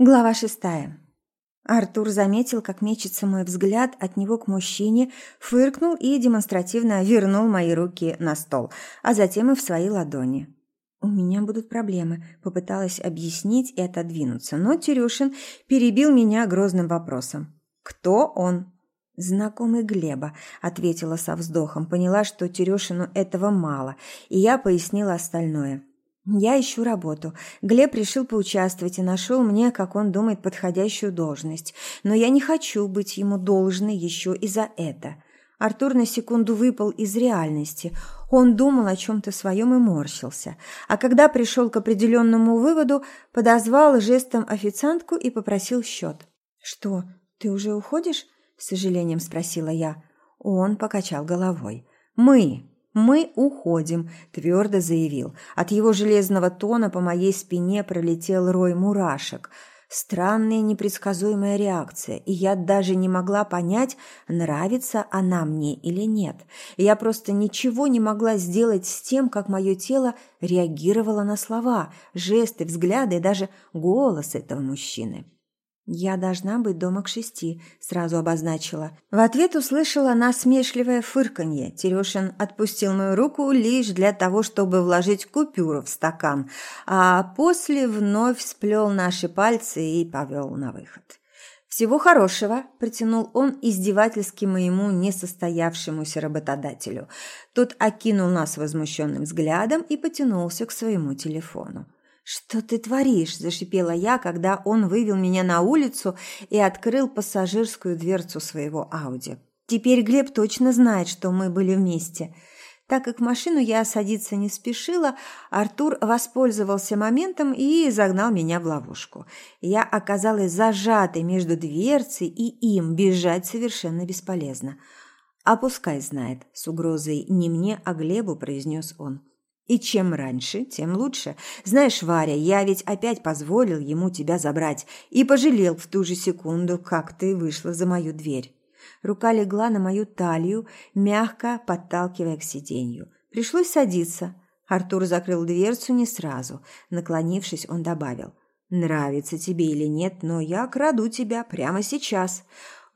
Глава шестая. Артур заметил, как мечется мой взгляд от него к мужчине, фыркнул и демонстративно вернул мои руки на стол, а затем и в свои ладони. «У меня будут проблемы», – попыталась объяснить и отодвинуться, но Терюшин перебил меня грозным вопросом. «Кто он?» «Знакомый Глеба», – ответила со вздохом, поняла, что Терюшину этого мало, и я пояснила остальное – я ищу работу. Глеб решил поучаствовать и нашел мне, как он думает, подходящую должность. Но я не хочу быть ему должной еще и за это. Артур на секунду выпал из реальности. Он думал о чем-то своем и морщился. А когда пришел к определенному выводу, подозвал жестом официантку и попросил счет. «Что, ты уже уходишь?» – с сожалением спросила я. Он покачал головой. «Мы, «Мы уходим», – твердо заявил. От его железного тона по моей спине пролетел рой мурашек. Странная непредсказуемая реакция, и я даже не могла понять, нравится она мне или нет. Я просто ничего не могла сделать с тем, как мое тело реагировало на слова, жесты, взгляды и даже голос этого мужчины. «Я должна быть дома к шести», – сразу обозначила. В ответ услышала насмешливое фырканье. Терешин отпустил мою руку лишь для того, чтобы вложить купюру в стакан, а после вновь сплел наши пальцы и повел на выход. «Всего хорошего», – протянул он издевательски моему несостоявшемуся работодателю. Тот окинул нас возмущенным взглядом и потянулся к своему телефону. «Что ты творишь?» – зашипела я, когда он вывел меня на улицу и открыл пассажирскую дверцу своего Ауди. Теперь Глеб точно знает, что мы были вместе. Так как в машину я садиться не спешила, Артур воспользовался моментом и загнал меня в ловушку. Я оказалась зажатой между дверцей и им, бежать совершенно бесполезно. «А пускай знает», – с угрозой не мне, а Глебу произнес он. И чем раньше, тем лучше. Знаешь, Варя, я ведь опять позволил ему тебя забрать и пожалел в ту же секунду, как ты вышла за мою дверь. Рука легла на мою талию, мягко подталкивая к сиденью. Пришлось садиться. Артур закрыл дверцу не сразу. Наклонившись, он добавил. «Нравится тебе или нет, но я краду тебя прямо сейчас».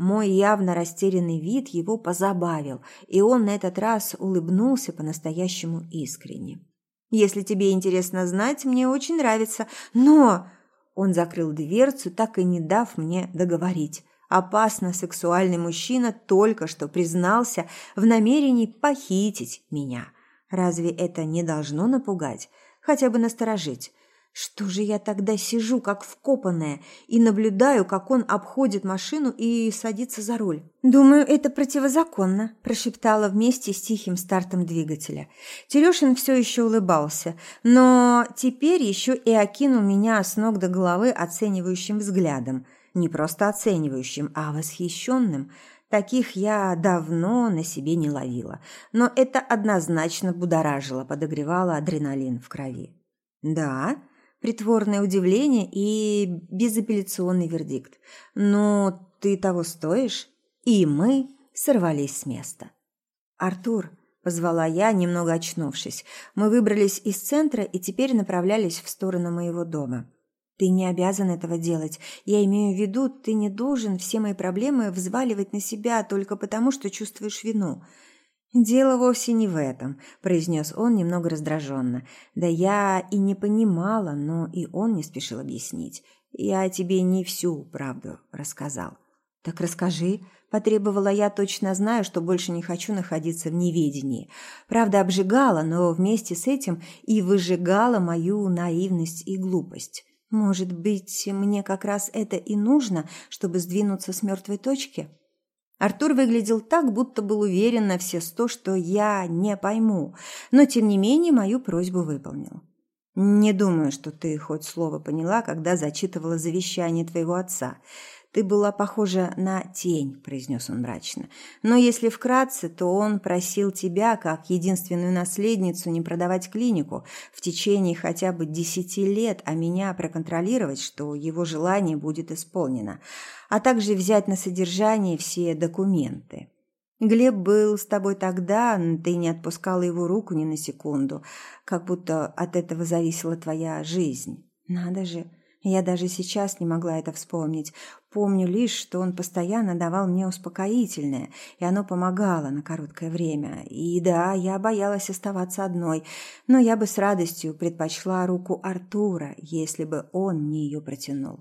Мой явно растерянный вид его позабавил, и он на этот раз улыбнулся по-настоящему искренне. «Если тебе интересно знать, мне очень нравится, но...» Он закрыл дверцу, так и не дав мне договорить. Опасно сексуальный мужчина только что признался в намерении похитить меня. Разве это не должно напугать? Хотя бы насторожить? Что же я тогда сижу, как вкопанная, и наблюдаю, как он обходит машину и садится за руль? «Думаю, это противозаконно», – прошептала вместе с тихим стартом двигателя. Терешин все еще улыбался, но теперь еще и окинул меня с ног до головы оценивающим взглядом. Не просто оценивающим, а восхищенным. Таких я давно на себе не ловила, но это однозначно будоражило, подогревало адреналин в крови. «Да», притворное удивление и безапелляционный вердикт. «Ну, ты того стоишь?» И мы сорвались с места. «Артур», – позвала я, немного очнувшись. Мы выбрались из центра и теперь направлялись в сторону моего дома. «Ты не обязан этого делать. Я имею в виду, ты не должен все мои проблемы взваливать на себя только потому, что чувствуешь вину. «Дело вовсе не в этом», – произнес он немного раздраженно. «Да я и не понимала, но и он не спешил объяснить. Я тебе не всю правду рассказал». «Так расскажи», – потребовала я, точно знаю, что больше не хочу находиться в неведении. Правда обжигала, но вместе с этим и выжигала мою наивность и глупость. Может быть, мне как раз это и нужно, чтобы сдвинуться с мертвой точки?» Артур выглядел так, будто был уверен на все сто, что я не пойму, но тем не менее мою просьбу выполнил. «Не думаю, что ты хоть слово поняла, когда зачитывала завещание твоего отца. «Ты была похожа на тень», – произнес он мрачно. «Но если вкратце, то он просил тебя, как единственную наследницу, не продавать клинику в течение хотя бы десяти лет, а меня проконтролировать, что его желание будет исполнено, а также взять на содержание все документы». Глеб был с тобой тогда, ты не отпускала его руку ни на секунду, как будто от этого зависела твоя жизнь. Надо же, Я даже сейчас не могла это вспомнить. Помню лишь, что он постоянно давал мне успокоительное, и оно помогало на короткое время. И да, я боялась оставаться одной, но я бы с радостью предпочла руку Артура, если бы он мне ее протянул.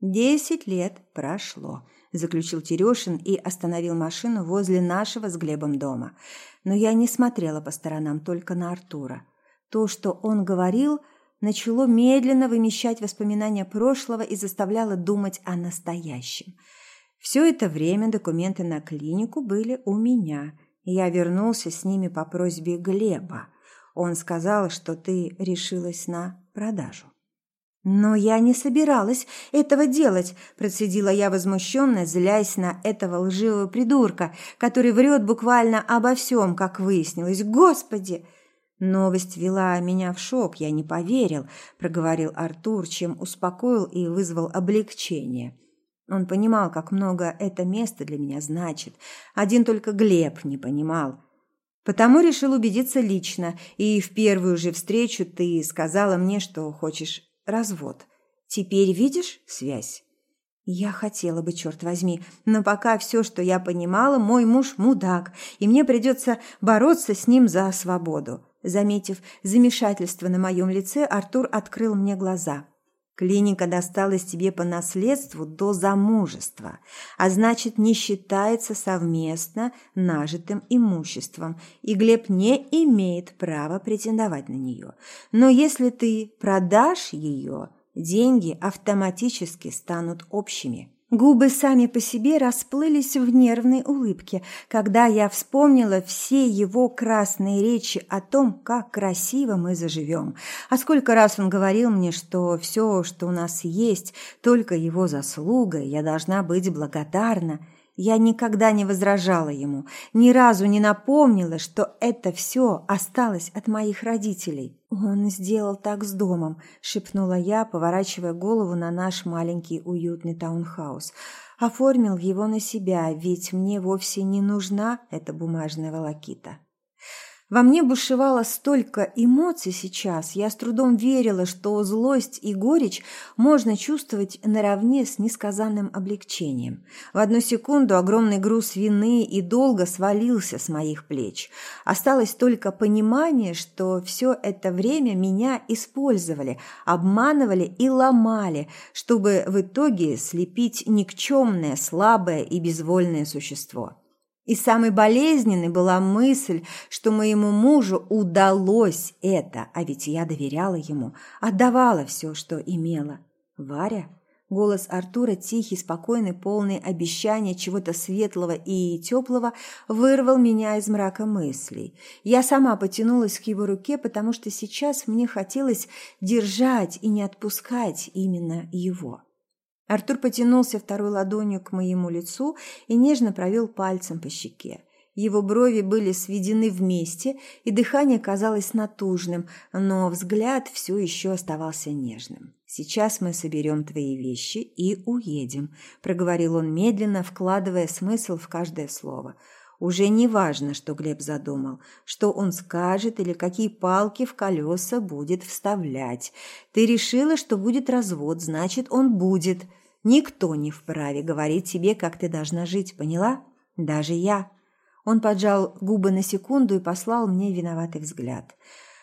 «Десять лет прошло», – заключил Терешин и остановил машину возле нашего с Глебом дома. Но я не смотрела по сторонам, только на Артура. То, что он говорил – начало медленно вымещать воспоминания прошлого и заставляло думать о настоящем. Все это время документы на клинику были у меня. Я вернулся с ними по просьбе Глеба. Он сказал, что ты решилась на продажу. «Но я не собиралась этого делать», – процедила я возмущенно, злясь на этого лживого придурка, который врет буквально обо всем, как выяснилось. «Господи!» Новость вела меня в шок, я не поверил, проговорил Артур, чем успокоил и вызвал облегчение. Он понимал, как много это место для меня значит. Один только Глеб не понимал. Потому решил убедиться лично, и в первую же встречу ты сказала мне, что хочешь развод. Теперь видишь связь? Я хотела бы, черт возьми, но пока все, что я понимала, мой муж мудак, и мне придется бороться с ним за свободу. Заметив замешательство на моем лице, Артур открыл мне глаза. Клиника досталась тебе по наследству до замужества, а значит, не считается совместно нажитым имуществом, и Глеб не имеет права претендовать на нее. Но если ты продашь ее, деньги автоматически станут общими. Губы сами по себе расплылись в нервной улыбке, когда я вспомнила все его красные речи о том, как красиво мы заживем. А сколько раз он говорил мне, что все, что у нас есть, только его заслуга, я должна быть благодарна. Я никогда не возражала ему, ни разу не напомнила, что это все осталось от моих родителей. «Он сделал так с домом», – шепнула я, поворачивая голову на наш маленький уютный таунхаус. «Оформил его на себя, ведь мне вовсе не нужна эта бумажная волокита». Во мне бушевало столько эмоций сейчас, я с трудом верила, что злость и горечь можно чувствовать наравне с несказанным облегчением. В одну секунду огромный груз вины и долга свалился с моих плеч. Осталось только понимание, что все это время меня использовали, обманывали и ломали, чтобы в итоге слепить никчемное, слабое и безвольное существо. И самой болезненной была мысль, что моему мужу удалось это, а ведь я доверяла ему, отдавала все, что имела. «Варя?» Голос Артура, тихий, спокойный, полный обещания чего-то светлого и теплого, вырвал меня из мрака мыслей. Я сама потянулась к его руке, потому что сейчас мне хотелось держать и не отпускать именно его. Артур потянулся второй ладонью к моему лицу и нежно провел пальцем по щеке. Его брови были сведены вместе, и дыхание казалось натужным, но взгляд все еще оставался нежным. «Сейчас мы соберем твои вещи и уедем», – проговорил он медленно, вкладывая смысл в каждое слово. Уже не важно, что Глеб задумал, что он скажет или какие палки в колеса будет вставлять. Ты решила, что будет развод, значит, он будет – Никто не вправе говорить тебе, как ты должна жить, поняла? Даже я. Он поджал губы на секунду и послал мне виноватый взгляд.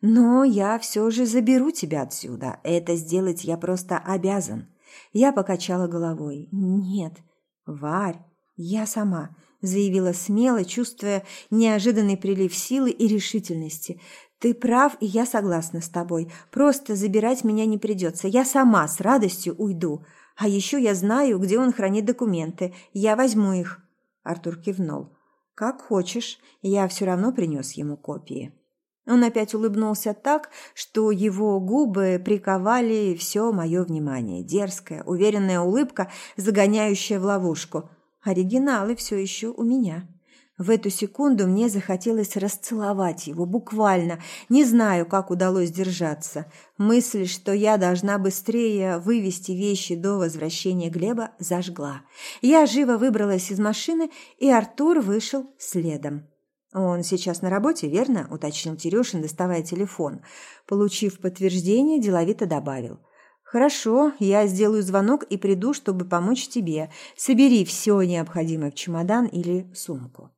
Но я все же заберу тебя отсюда. Это сделать я просто обязан. Я покачала головой. Нет, Варь, я сама, заявила смело, чувствуя неожиданный прилив силы и решительности. Ты прав, и я согласна с тобой. Просто забирать меня не придется. Я сама с радостью уйду. А еще я знаю, где он хранит документы. Я возьму их». Артур кивнул. «Как хочешь. Я все равно принес ему копии». Он опять улыбнулся так, что его губы приковали все мое внимание. Дерзкая, уверенная улыбка, загоняющая в ловушку. Оригиналы все еще у меня. В эту секунду мне захотелось расцеловать его, буквально. Не знаю, как удалось держаться. Мысль, что я должна быстрее вывести вещи до возвращения Глеба, зажгла. Я живо выбралась из машины, и Артур вышел следом. «Он сейчас на работе, верно?» – уточнил Терешин, доставая телефон. Получив подтверждение, деловито добавил. «Хорошо, я сделаю звонок и приду, чтобы помочь тебе. Собери все необходимое в чемодан или сумку».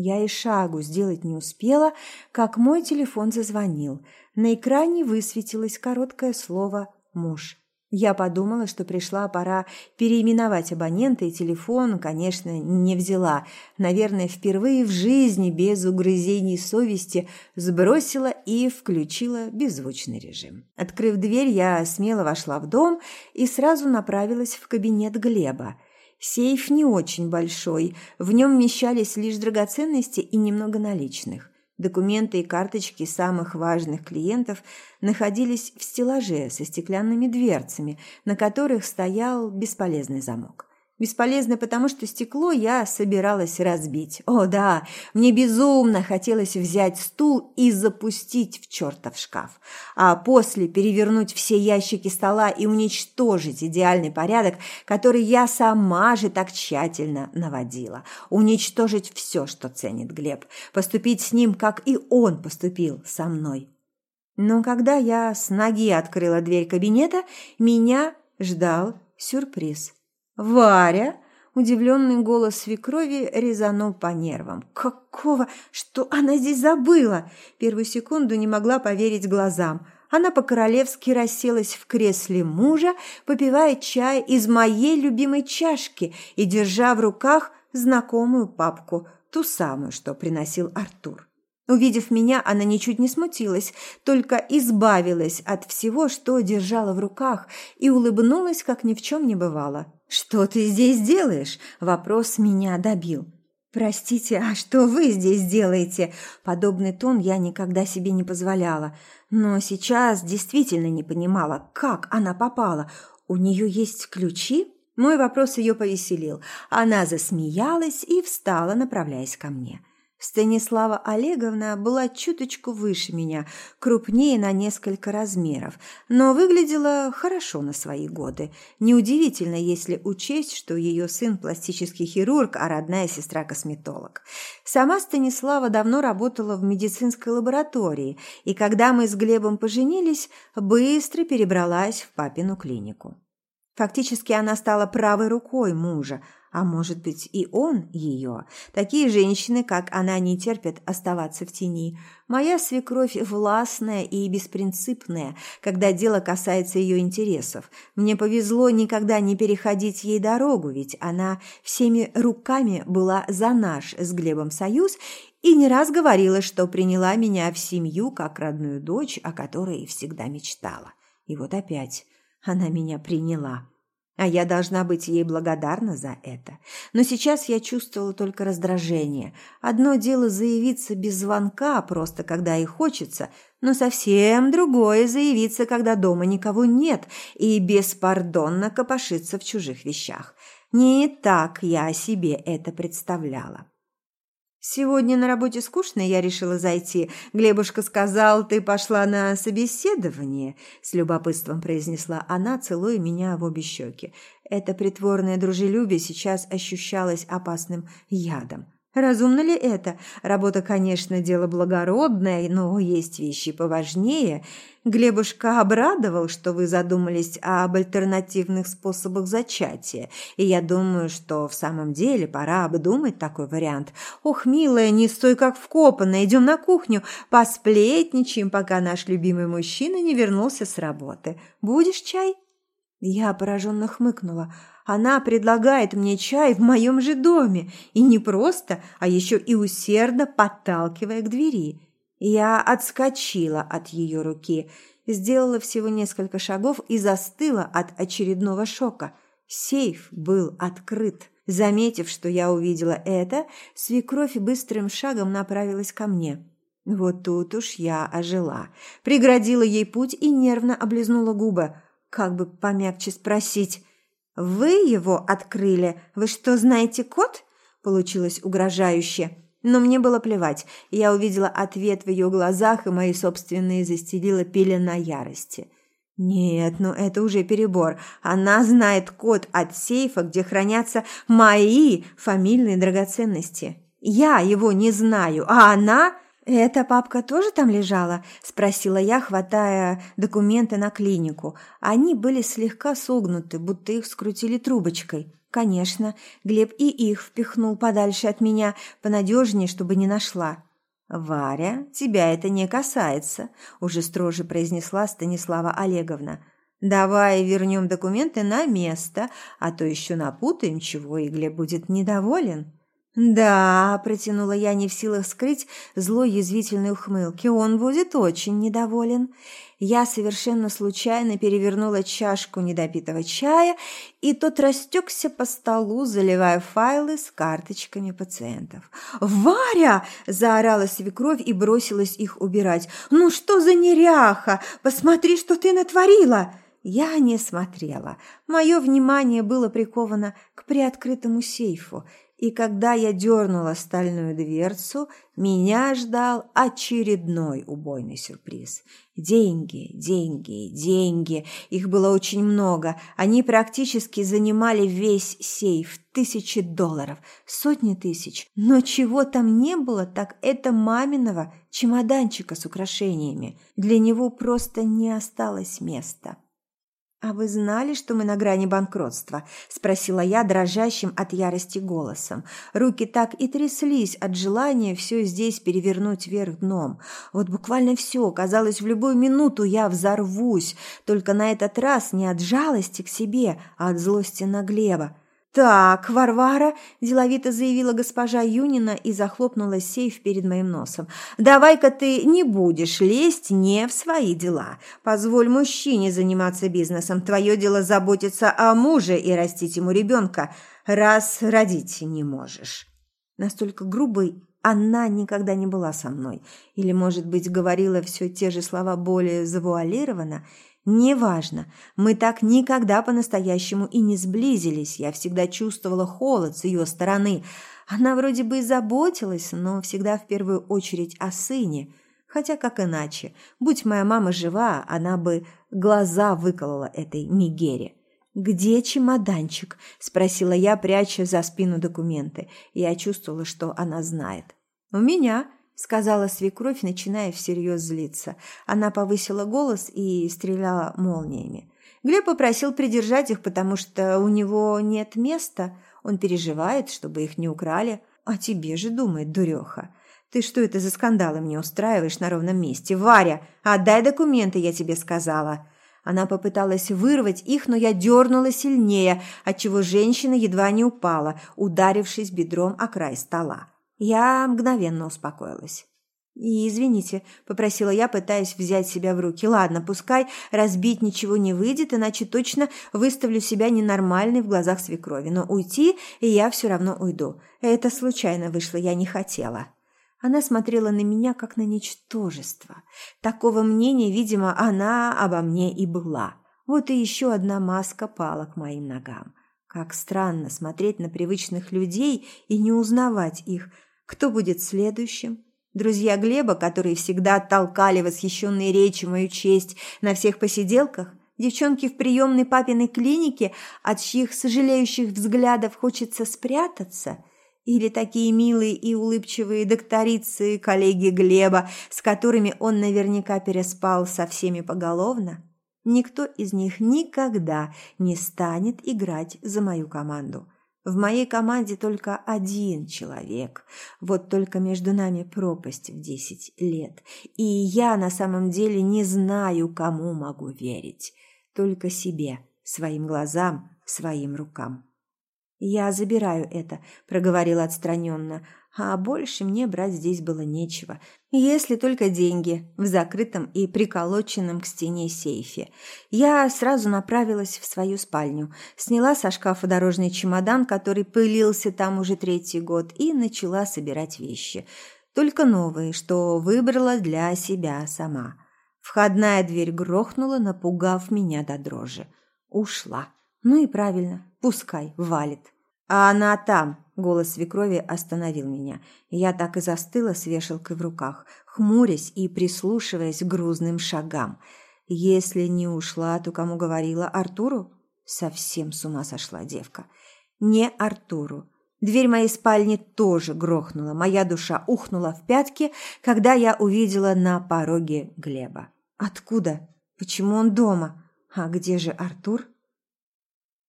Я и шагу сделать не успела, как мой телефон зазвонил. На экране высветилось короткое слово «муж». Я подумала, что пришла пора переименовать абонента, и телефон, конечно, не взяла. Наверное, впервые в жизни без угрызений совести сбросила и включила беззвучный режим. Открыв дверь, я смело вошла в дом и сразу направилась в кабинет Глеба. Сейф не очень большой, в нем вмещались лишь драгоценности и немного наличных. Документы и карточки самых важных клиентов находились в стеллаже со стеклянными дверцами, на которых стоял бесполезный замок. Бесполезно, потому что стекло я собиралась разбить. О, да, мне безумно хотелось взять стул и запустить в чертов шкаф, а после перевернуть все ящики стола и уничтожить идеальный порядок, который я сама же так тщательно наводила. Уничтожить все, что ценит Глеб, поступить с ним, как и он поступил со мной. Но когда я с ноги открыла дверь кабинета, меня ждал сюрприз – «Варя!» Удивленный голос свекрови резанул по нервам. «Какого? Что она здесь забыла?» Первую секунду не могла поверить глазам. Она по-королевски расселась в кресле мужа, попивая чай из моей любимой чашки и держа в руках знакомую папку, ту самую, что приносил Артур. Увидев меня, она ничуть не смутилась, только избавилась от всего, что держала в руках, и улыбнулась, как ни в чем не бывало. «Что ты здесь делаешь?» – вопрос меня добил. «Простите, а что вы здесь делаете?» Подобный тон я никогда себе не позволяла. Но сейчас действительно не понимала, как она попала. У нее есть ключи? Мой вопрос ее повеселил. Она засмеялась и встала, направляясь ко мне. Станислава Олеговна была чуточку выше меня, крупнее на несколько размеров, но выглядела хорошо на свои годы. Неудивительно, если учесть, что ее сын пластический хирург, а родная сестра косметолог. Сама Станислава давно работала в медицинской лаборатории, и когда мы с Глебом поженились, быстро перебралась в папину клинику. Фактически она стала правой рукой мужа, а может быть и он ее. Такие женщины, как она, не терпят оставаться в тени. Моя свекровь властная и беспринципная, когда дело касается ее интересов. Мне повезло никогда не переходить ей дорогу, ведь она всеми руками была за наш с Глебом союз и не раз говорила, что приняла меня в семью как родную дочь, о которой всегда мечтала. И вот опять она меня приняла. А я должна быть ей благодарна за это. Но сейчас я чувствовала только раздражение. Одно дело заявиться без звонка, просто когда и хочется, но совсем другое заявиться, когда дома никого нет, и беспардонно копошиться в чужих вещах. Не так я себе это представляла. «Сегодня на работе скучно, я решила зайти. Глебушка сказал, ты пошла на собеседование», – с любопытством произнесла она, целуя меня в обе щеки. Это притворное дружелюбие сейчас ощущалось опасным ядом. Разумно ли это? Работа, конечно, дело благородное, но есть вещи поважнее. Глебушка обрадовал, что вы задумались об альтернативных способах зачатия, и я думаю, что в самом деле пора обдумать такой вариант. Ох, милая, не стой как вкопанная, идем на кухню, посплетничаем, пока наш любимый мужчина не вернулся с работы. Будешь чай? Я пораженно хмыкнула – она предлагает мне чай в моем же доме, и не просто, а еще и усердно подталкивая к двери. Я отскочила от ее руки, сделала всего несколько шагов и застыла от очередного шока. Сейф был открыт. Заметив, что я увидела это, свекровь быстрым шагом направилась ко мне. Вот тут уж я ожила. Преградила ей путь и нервно облизнула губы. Как бы помягче спросить, «Вы его открыли? Вы что, знаете код?» Получилось угрожающе. Но мне было плевать. Я увидела ответ в ее глазах, и мои собственные застелила пелена ярости. Нет, ну это уже перебор. Она знает код от сейфа, где хранятся мои фамильные драгоценности. Я его не знаю, а она... «Эта папка тоже там лежала?» – спросила я, хватая документы на клинику. Они были слегка согнуты, будто их скрутили трубочкой. Конечно, Глеб и их впихнул подальше от меня, понадежнее, чтобы не нашла. «Варя, тебя это не касается», – уже строже произнесла Станислава Олеговна. «Давай вернем документы на место, а то еще напутаем чего, и Глеб будет недоволен». «Да», – протянула я, не в силах скрыть злой язвительной ухмылки, – «он будет очень недоволен». Я совершенно случайно перевернула чашку недопитого чая, и тот растекся по столу, заливая файлы с карточками пациентов. «Варя!» – заорала свекровь и бросилась их убирать. «Ну что за неряха? Посмотри, что ты натворила!» Я не смотрела. Мое внимание было приковано к приоткрытому сейфу – и когда я дернула стальную дверцу, меня ждал очередной убойный сюрприз. Деньги, деньги, деньги. Их было очень много. Они практически занимали весь сейф. Тысячи долларов, сотни тысяч. Но чего там не было, так это маминого чемоданчика с украшениями. Для него просто не осталось места. «А вы знали, что мы на грани банкротства?» – спросила я дрожащим от ярости голосом. Руки так и тряслись от желания все здесь перевернуть вверх дном. Вот буквально все, казалось, в любую минуту я взорвусь, только на этот раз не от жалости к себе, а от злости на Глеба. «Так, Варвара», – деловито заявила госпожа Юнина и захлопнула сейф перед моим носом. «Давай-ка ты не будешь лезть не в свои дела. Позволь мужчине заниматься бизнесом. Твое дело заботиться о муже и растить ему ребенка, раз родить не можешь». Настолько грубой она никогда не была со мной. Или, может быть, говорила все те же слова более завуалированно – Неважно, мы так никогда по-настоящему и не сблизились. Я всегда чувствовала холод с ее стороны. Она вроде бы и заботилась, но всегда в первую очередь о сыне. Хотя как иначе? Будь моя мама жива, она бы глаза выколола этой Мигере. «Где чемоданчик?» – спросила я, пряча за спину документы. Я чувствовала, что она знает. «У меня», сказала свекровь, начиная всерьез злиться. Она повысила голос и стреляла молниями. Глеб попросил придержать их, потому что у него нет места. Он переживает, чтобы их не украли. А тебе же думает, дуреха. Ты что это за скандалы мне устраиваешь на ровном месте? Варя, отдай документы, я тебе сказала. Она попыталась вырвать их, но я дернула сильнее, отчего женщина едва не упала, ударившись бедром о край стола. Я мгновенно успокоилась. «И извините», – попросила я, пытаясь взять себя в руки. «Ладно, пускай разбить ничего не выйдет, иначе точно выставлю себя ненормальной в глазах свекрови. Но уйти и я все равно уйду. Это случайно вышло, я не хотела». Она смотрела на меня, как на ничтожество. Такого мнения, видимо, она обо мне и была. Вот и еще одна маска пала к моим ногам. Как странно смотреть на привычных людей и не узнавать их – кто будет следующим? Друзья Глеба, которые всегда толкали восхищенные речи мою честь на всех посиделках? Девчонки в приемной папиной клинике, от чьих сожалеющих взглядов хочется спрятаться? Или такие милые и улыбчивые докторицы, коллеги Глеба, с которыми он наверняка переспал со всеми поголовно? Никто из них никогда не станет играть за мою команду. В моей команде только один человек. Вот только между нами пропасть в десять лет. И я на самом деле не знаю, кому могу верить. Только себе, своим глазам, своим рукам. «Я забираю это», – проговорила отстраненно, а больше мне брать здесь было нечего, если только деньги в закрытом и приколоченном к стене сейфе. Я сразу направилась в свою спальню, сняла со шкафа дорожный чемодан, который пылился там уже третий год, и начала собирать вещи. Только новые, что выбрала для себя сама. Входная дверь грохнула, напугав меня до дрожи. Ушла. Ну и правильно, пускай валит. А она там, Голос свекрови остановил меня. Я так и застыла с вешалкой в руках, хмурясь и прислушиваясь к грузным шагам. Если не ушла, то кому говорила? Артуру? Совсем с ума сошла девка. Не Артуру. Дверь моей спальни тоже грохнула, моя душа ухнула в пятки, когда я увидела на пороге Глеба. Откуда? Почему он дома? А где же Артур?